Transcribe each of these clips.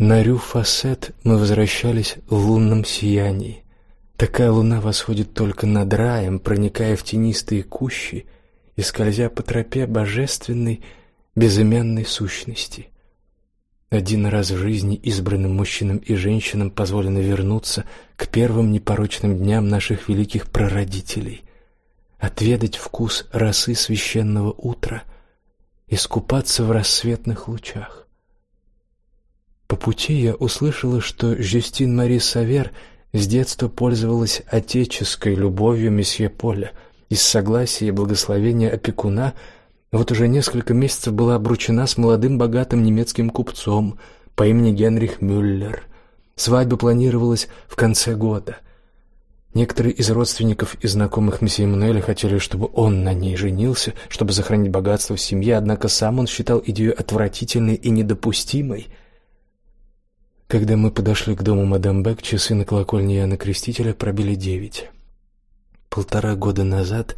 На Рю-Фасет мы возвращались в лунном сиянии. Такая луна восходит только над раем, проникая в тенистые кущи и скользя по тропе божественной, безымянной сущности. Один раз в жизни избранным мужчинам и женщинам позволено вернуться к первым непорочным дням наших великих прародителей, отведать вкус росы священного утра, искупаться в рассветных лучах. По пути я услышала, что Жюстин Мари Савер с детства пользовалась отеческой любовью месье Поля. Из согласия и благословения опекуна вот уже несколько месяцев была обручена с молодым богатым немецким купцом по имени Генрих Мюллер. Свадьба планировалась в конце года. Некоторые из родственников и знакомых месье Эммануэля хотели, чтобы он на ней женился, чтобы сохранить богатство в семье, однако сам он считал идею отвратительной и недопустимой – когда мы подошли к дому мадам Бек, часы на колокольне Иоанна Крестителя пробили девять. Полтора года назад,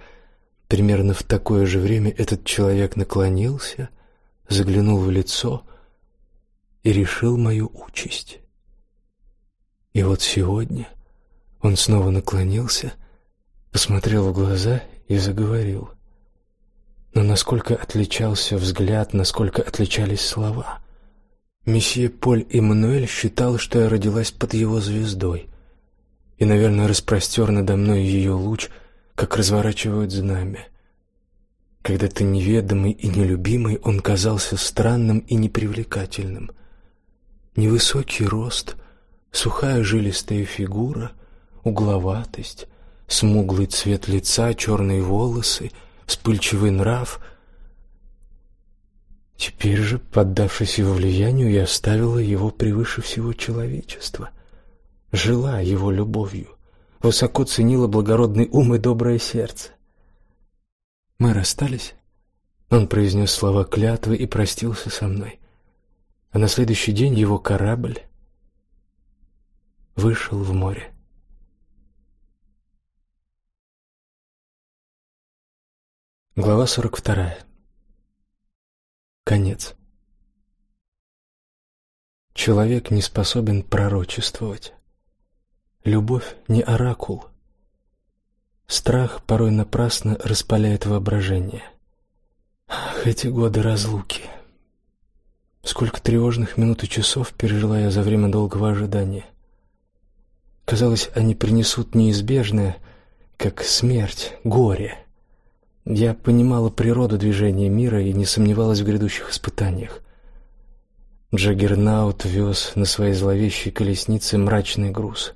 примерно в такое же время, этот человек наклонился, заглянул в лицо и решил мою участь. И вот сегодня он снова наклонился, посмотрел в глаза и заговорил. Но насколько отличался взгляд, насколько отличались слова. Месье Поль Эммануэль считал, что я родилась под его звездой, и, наверное, распростер надо мной ее луч, как разворачивают знамя. Когда-то неведомый и нелюбимый, он казался странным и непривлекательным. Невысокий рост, сухая жилистая фигура, угловатость, смуглый цвет лица, черные волосы, вспыльчивый нрав — Теперь же, поддавшись его влиянию, я ставила его превыше всего человечества, жила его любовью, высоко ценила благородный ум и доброе сердце. Мы расстались. Он произнес слова клятвы и простился со мной. А на следующий день его корабль вышел в море. Глава сорок вторая. Конец. Человек не способен пророчествовать. Любовь не оракул. Страх порой напрасно распаляет воображение. Ах, эти годы разлуки. Сколько тревожных минут и часов пережила я за время долгого ожидания. Казалось, они принесут неизбежное, как смерть, горе. Я понимала природу движения мира и не сомневалась в грядущих испытаниях. Джаггернаут вез на своей зловещей колеснице мрачный груз.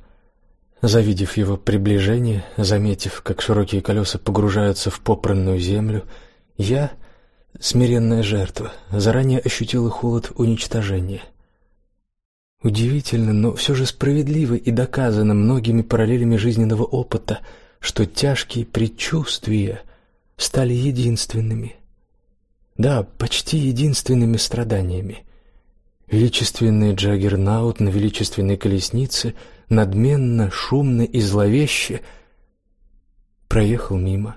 Завидев его приближение, заметив, как широкие колеса погружаются в попранную землю, я, смиренная жертва, заранее ощутила холод уничтожения. Удивительно, но все же справедливо и доказано многими параллелями жизненного опыта, что тяжкие предчувствия — стали единственными. Да, почти единственными страданиями. Величественный Джаггернаут на величественной колеснице надменно, шумно и зловеще проехал мимо.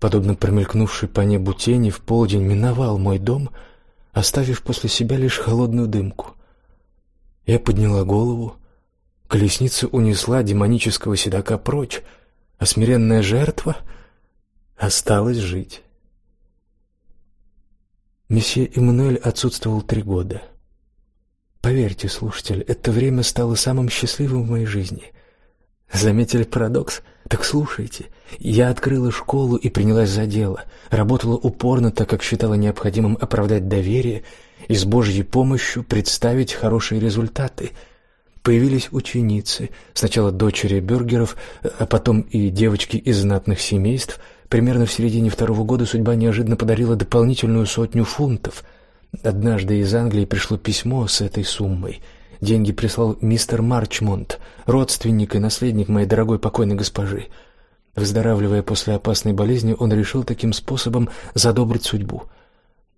Подобно промелькнувшей по небу тени, в полдень миновал мой дом, оставив после себя лишь холодную дымку. Я подняла голову, колесница унесла демонического седока прочь, а смиренная жертва — Осталось жить. Месье Эммануэль отсутствовал три года. Поверьте, слушатель, это время стало самым счастливым в моей жизни. Заметили парадокс? Так слушайте. Я открыла школу и принялась за дело. Работала упорно, так как считала необходимым оправдать доверие и с Божьей помощью представить хорошие результаты. Появились ученицы, сначала дочери бюргеров, а потом и девочки из знатных семейств – Примерно в середине второго года судьба неожиданно подарила дополнительную сотню фунтов. Однажды из Англии пришло письмо с этой суммой. Деньги прислал мистер Марчмонт, родственник и наследник моей дорогой покойной госпожи. Выздоравливая после опасной болезни, он решил таким способом задобрить судьбу.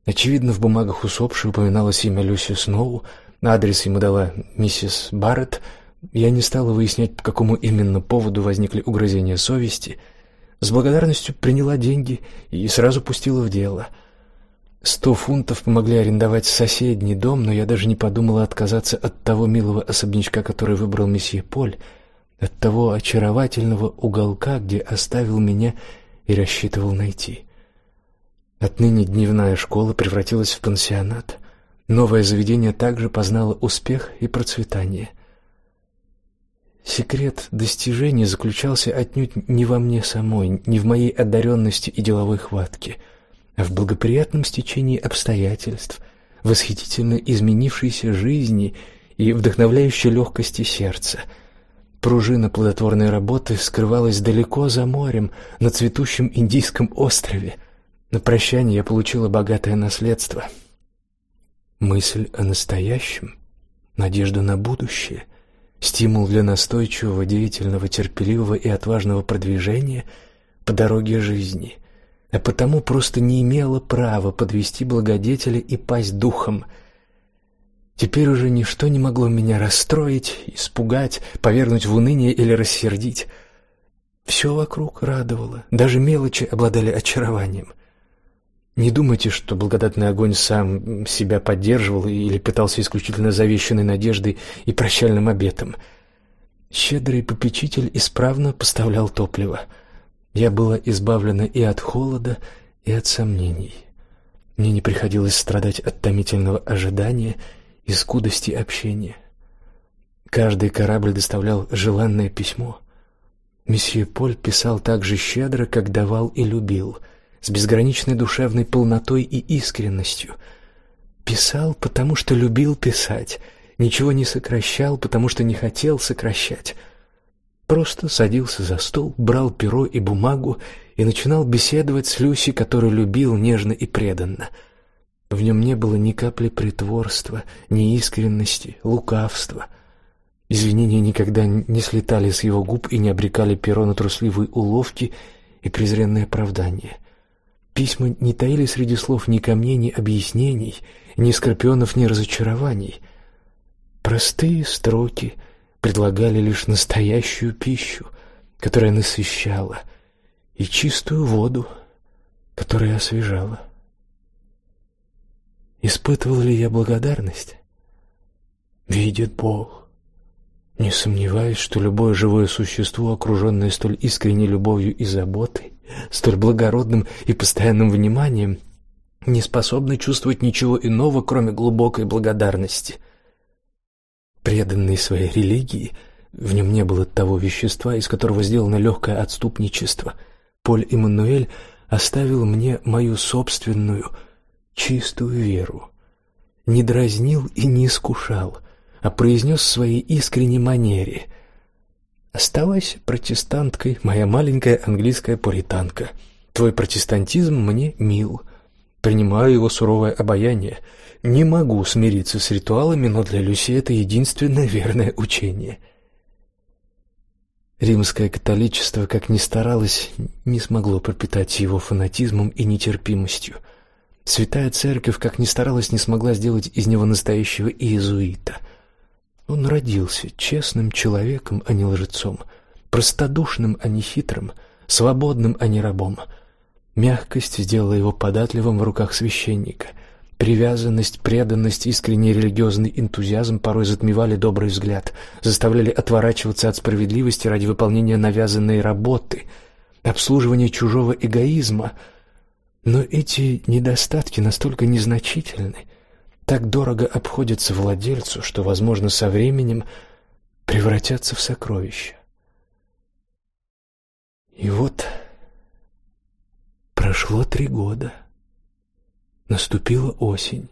Очевидно, в бумагах усопшей упоминалось имя Люси Сноу, адрес ему дала миссис Барретт. Я не стала выяснять, по какому именно поводу возникли угрызения совести — с благодарностью приняла деньги и сразу пустила в дело. Сто фунтов помогли арендовать соседний дом, но я даже не подумала отказаться от того милого особнячка, который выбрал месье Поль, от того очаровательного уголка, где оставил меня и рассчитывал найти. Отныне дневная школа превратилась в пансионат. Новое заведение также познало успех и процветание. Секрет достижения заключался отнюдь не во мне самой, не в моей одаренности и деловой хватке — а в благоприятном стечении обстоятельств, восхитительно изменившейся жизни и вдохновляющей легкости сердца. Пружина плодотворной работы скрывалась далеко за морем, на цветущем индийском острове. На прощание я получила богатое наследство. Мысль о настоящем, надежда на будущее, стимул для настойчивого, деятельного, терпеливого и отважного продвижения по дороге жизни — а потому просто не имела права подвести благодетеля и пасть духом. Теперь уже ничто не могло меня расстроить, испугать, повергнуть в уныние или рассердить. Все вокруг радовало, даже мелочи обладали очарованием. Не думайте, что благодатный огонь сам себя поддерживал или питался исключительно завещанной надеждой и прощальным обетом. Щедрый попечитель исправно поставлял топливо — я была избавлена и от холода, и от сомнений. Мне не приходилось страдать от томительного ожидания и скудости общения. Каждый корабль доставлял желанное письмо. Месье Поль писал так же щедро, как давал и любил, с безграничной душевной полнотой и искренностью. Писал, потому что любил писать, ничего не сокращал, потому что не хотел сокращать — Просто садился за стол, брал перо и бумагу и начинал беседовать с Люси, которую любил нежно и преданно. В нем не было ни капли притворства, ни искренности, лукавства. Извинения никогда не слетали с его губ и не обрекали перо на трусливые уловки и презренные оправдания. Письма не таили среди слов ни камней, ни объяснений, ни скорпионов, ни разочарований. Простые строки — предлагали лишь настоящую пищу, которая насыщала, и чистую воду, которая освежала. Испытывал ли я благодарность? Видит Бог. Не сомневаюсь, что любое живое существо, окруженное столь искренней любовью и заботой, столь благородным и постоянным вниманием, не способно чувствовать ничего иного, кроме глубокой благодарности — преданный своей религии, в нем не было того вещества, из которого сделано легкое отступничество. Поль Эммануэль оставил мне мою собственную чистую веру. Не дразнил и не искушал, а произнес в своей искренней манере: "Оставайся протестанткой, моя маленькая английская пуританка. Твой протестантизм мне мил. Принимаю его суровое обаяние. Не могу смириться с ритуалами, но для Люси это единственное верное учение. Римское католичество, как ни старалось, не смогло пропитать его фанатизмом и нетерпимостью. Святая церковь, как ни старалась, не смогла сделать из него настоящего иезуита. Он родился честным человеком, а не лжецом, простодушным, а не хитрым, свободным, а не рабом. Мягкость сделала его податливым в руках священника — Привязанность, преданность, искренний религиозный энтузиазм порой затмевали добрый взгляд, заставляли отворачиваться от справедливости ради выполнения навязанной работы, обслуживания чужого эгоизма. Но эти недостатки настолько незначительны, так дорого обходятся владельцу, что, возможно, со временем превратятся в сокровища. И вот прошло три года. Наступила осень,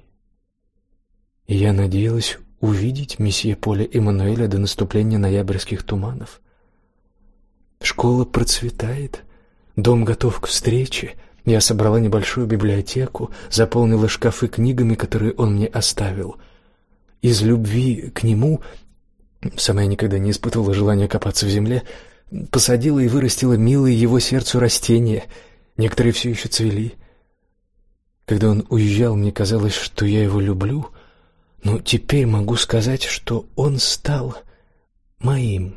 и я надеялась увидеть месье Поля Эммануэля до наступления ноябрьских туманов. Школа процветает, дом готов к встрече. Я собрала небольшую библиотеку, заполнила шкафы книгами, которые он мне оставил. Из любви к нему, сама я никогда не испытывала желания копаться в земле, посадила и вырастила милые его сердцу растения. Некоторые все еще цвели. Когда он уезжал, мне казалось, что я его люблю, но теперь могу сказать, что он стал моим.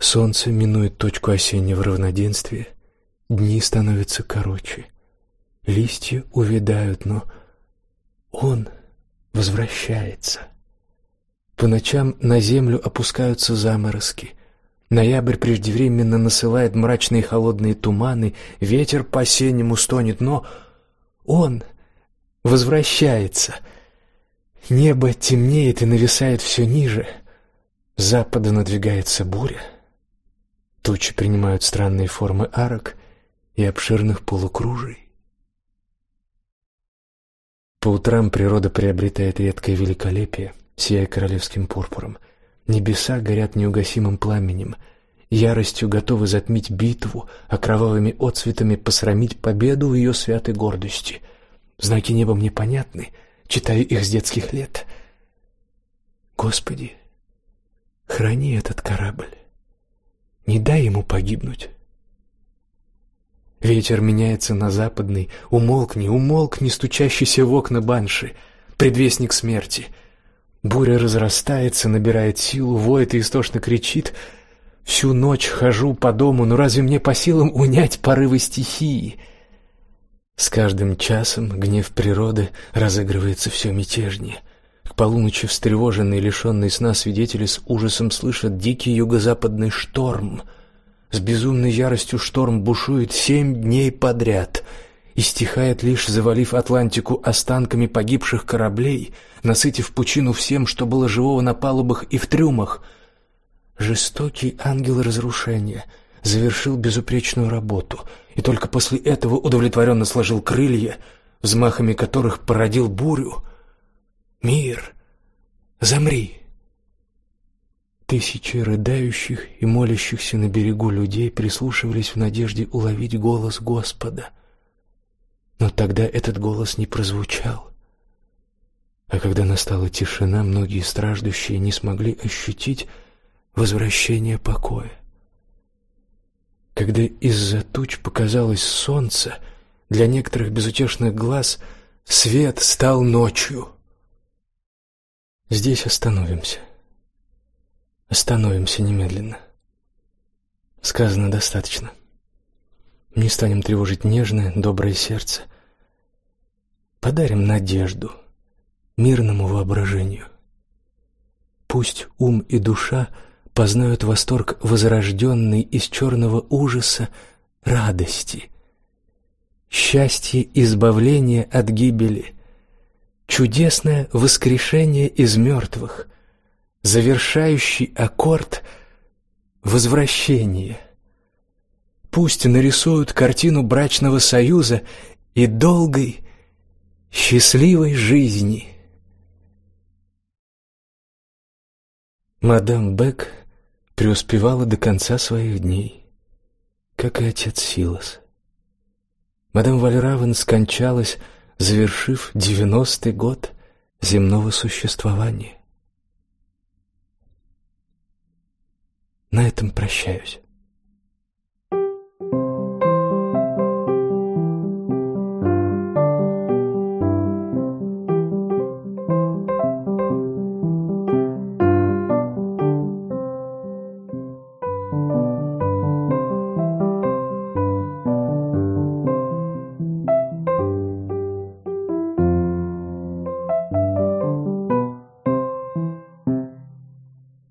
Солнце минует точку осеннего равноденствия, дни становятся короче. листья увядают, но он возвращается. По ночам на землю опускаются заморозки. Ноябрь преждевременно насылает мрачные холодные туманы, ветер по-осеннему стонет, но он возвращается. Небо темнеет и нависает все ниже. С запада надвигается буря. Тучи принимают странные формы арок и обширных полукружий. По утрам природа приобретает редкое великолепие, сияя королевским пурпуром. Небеса горят неугасимым пламенем, яростью готовы затмить битву, а кровавыми отцветами посрамить победу в ее святой гордости. Знаки неба мне понятны, читаю их с детских лет. Господи, храни этот корабль. Не дай ему погибнуть. Ветер меняется на западный, умолкни, умолкни, стучащийся в окна банши, предвестник смерти. Буря разрастается, набирает силу, воет и истошно кричит. Всю ночь хожу по дому, но разве мне по силам унять порывы стихии? С каждым часом гнев природы разыгрывается все мятежнее. К полуночи встревоженные, лишенные сна свидетели с ужасом слышат дикий юго-западный шторм — с безумной яростью шторм бушует семь дней подряд и стихает лишь завалив Атлантику останками погибших кораблей, насытив пучину всем, что было живого на палубах и в трюмах. Жестокий ангел разрушения завершил безупречную работу и только после этого удовлетворенно сложил крылья, взмахами которых породил бурю. Мир, замри. Тысячи рыдающих и молящихся на берегу людей прислушивались в надежде уловить голос Господа. Но тогда этот голос не прозвучал. А когда настала тишина, многие страждущие не смогли ощутить возвращение покоя. Когда из-за туч показалось солнце, для некоторых безутешных глаз свет стал ночью. Здесь остановимся. Остановимся немедленно. Сказано достаточно. Не станем тревожить нежное, доброе сердце. Подарим надежду мирному воображению. Пусть ум и душа познают восторг возрожденный из черного ужаса радости, счастье избавления от гибели, чудесное воскрешение из мертвых, завершающий аккорд возвращение. Пусть нарисуют картину брачного союза и долгой счастливой жизни. Мадам Бек преуспевала до конца своих дней, как и отец Силас. Мадам Вальравен скончалась, завершив девяностый год земного существования. На этом прощаюсь.